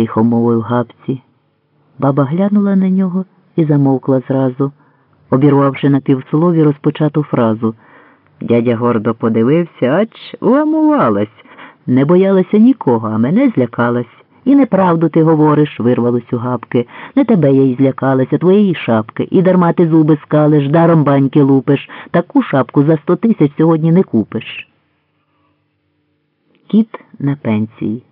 тихо мовив габці. Баба глянула на нього і замовкла зразу, обірвавши на півслові розпочату фразу. Дядя гордо подивився, ач уамувалась. Не боялася нікого, а мене злякалась. І неправду ти говориш, вирвалось у габки. Не тебе я й злякалася, твоєї шапки. І дарма ти зуби скалиш, даром баньки лупиш. Таку шапку за сто тисяч сьогодні не купиш. Кіт на пенсії.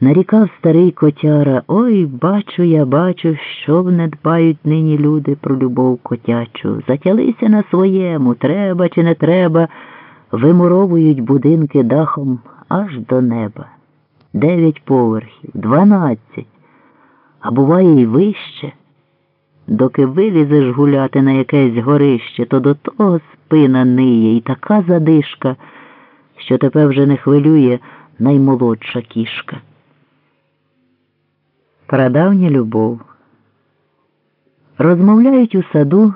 Нарікав старий котяра, ой, бачу я, бачу, що в не дбають нині люди про любов котячу. Затялися на своєму, треба чи не треба, вимуровують будинки дахом аж до неба. Дев'ять поверхів, дванадцять, а буває й вище. Доки вилізеш гуляти на якесь горище, то до того спина ниє і така задишка, що тебе вже не хвилює наймолодша кішка. Прадавня любов. Розмовляють у саду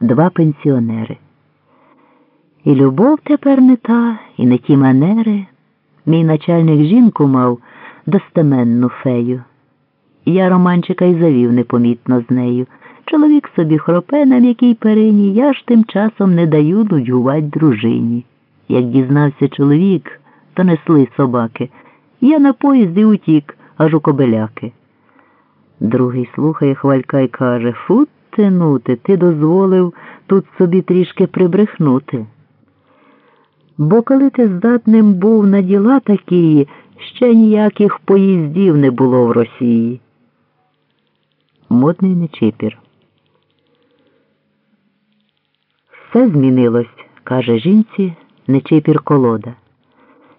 два пенсіонери. І любов тепер не та, і не ті манери. Мій начальник жінку мав достеменну фею. Я романчика й завів непомітно з нею. Чоловік собі хропе на м'якій перині, я ж тим часом не даю нудьгувать дружині. Як дізнався чоловік, то несли собаки. Я на поїзді утік, аж у кобеляки. Другий слухає хвалька й каже Фу тинути, ти дозволив тут собі трішки прибрехнути. Бо коли ти здатним був на діла такі, ще ніяких поїздів не було в Росії. Модний нечипір. Все змінилось, каже жінці нечипір колода.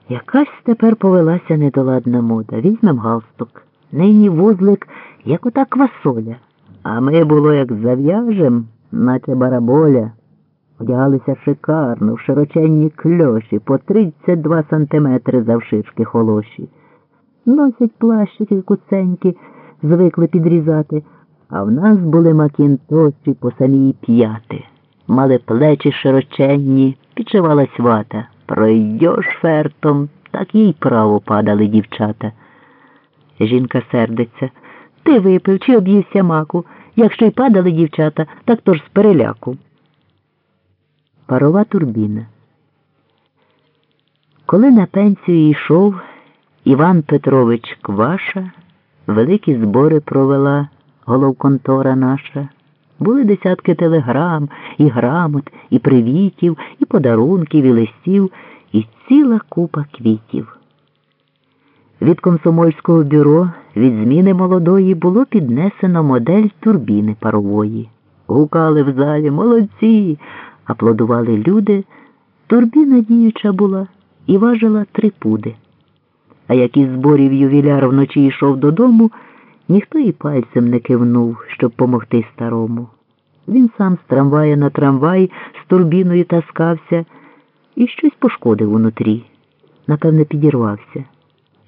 Якась тепер повелася недоладна мода. Візьмем галстук. Нині вузлик, як ота квасоля. А ми було, як зав'яжем, наче бараболя. Одягалися шикарно, в широченні кльоші, по 32 сантиметри завшишки холоші. Носять плащики куценькі, звикли підрізати, а в нас були макінтоші по самій п'яти. Мали плечі широченні, підшивалась вата. Пройдеш фертом, так їй право падали дівчата. Жінка сердиться. Ти випив чи об'ївся маку. Якщо й падали дівчата, так то ж з переляку. Парова турбіна. Коли на пенсію йшов Іван Петрович Кваша, великі збори провела головконтора наша. Були десятки телеграм, і грамот, і привітів, і подарунків, і листів, і ціла купа квітів. Від комсомольського бюро від зміни молодої було піднесено модель турбіни парової. Гукали в залі молодці, аплодували люди. Турбіна діюча була і важила три пуди. А як із зборів ювіляр вночі йшов додому, ніхто і пальцем не кивнув, щоб помогти старому. Він сам з трамвая на трамвай з турбіною таскався і щось пошкодив унутрі. Напевне, підірвався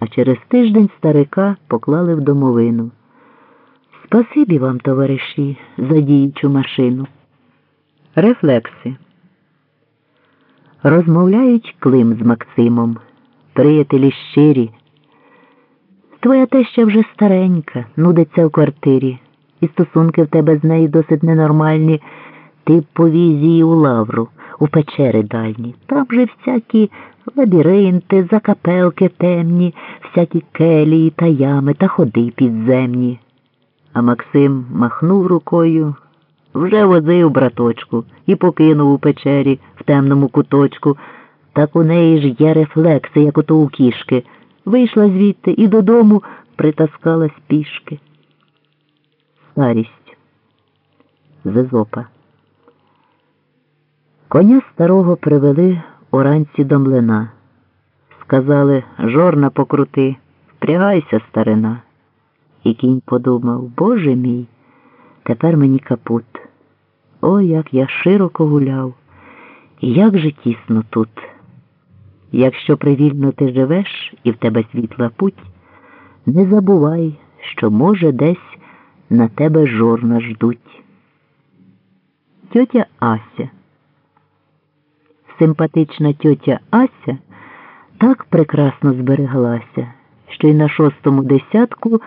а через тиждень старика поклали в домовину. Спасибі вам, товариші, за діючу машину. Рефлекси. Розмовляють Клим з Максимом, приятелі щирі. Твоя теща вже старенька, нудиться в квартирі, і стосунки в тебе з нею досить ненормальні. Ти повіз її у лавру, у печери дальні. Там же всякі лабіринти, закапелки темні, всякі келії та ями та ходи підземні. А Максим махнув рукою, вже возив браточку і покинув у печері в темному куточку. Так у неї ж є рефлекси, як ото у кішки. Вийшла звідти і додому притаскалась пішки. Старість Зезопа. Коня старого привели уранці до млина. Сказали жорна покрути, впрягайся, старина. І кінь подумав, Боже мій, тепер мені капут. О, як я широко гуляв, і як же тісно тут. Якщо привільно ти живеш і в тебе світла путь, не забувай, що, може, десь на тебе жорна ждуть. Тьотя Ася симпатична тьотя Ася так прекрасно збереглася, що й на шостому десятку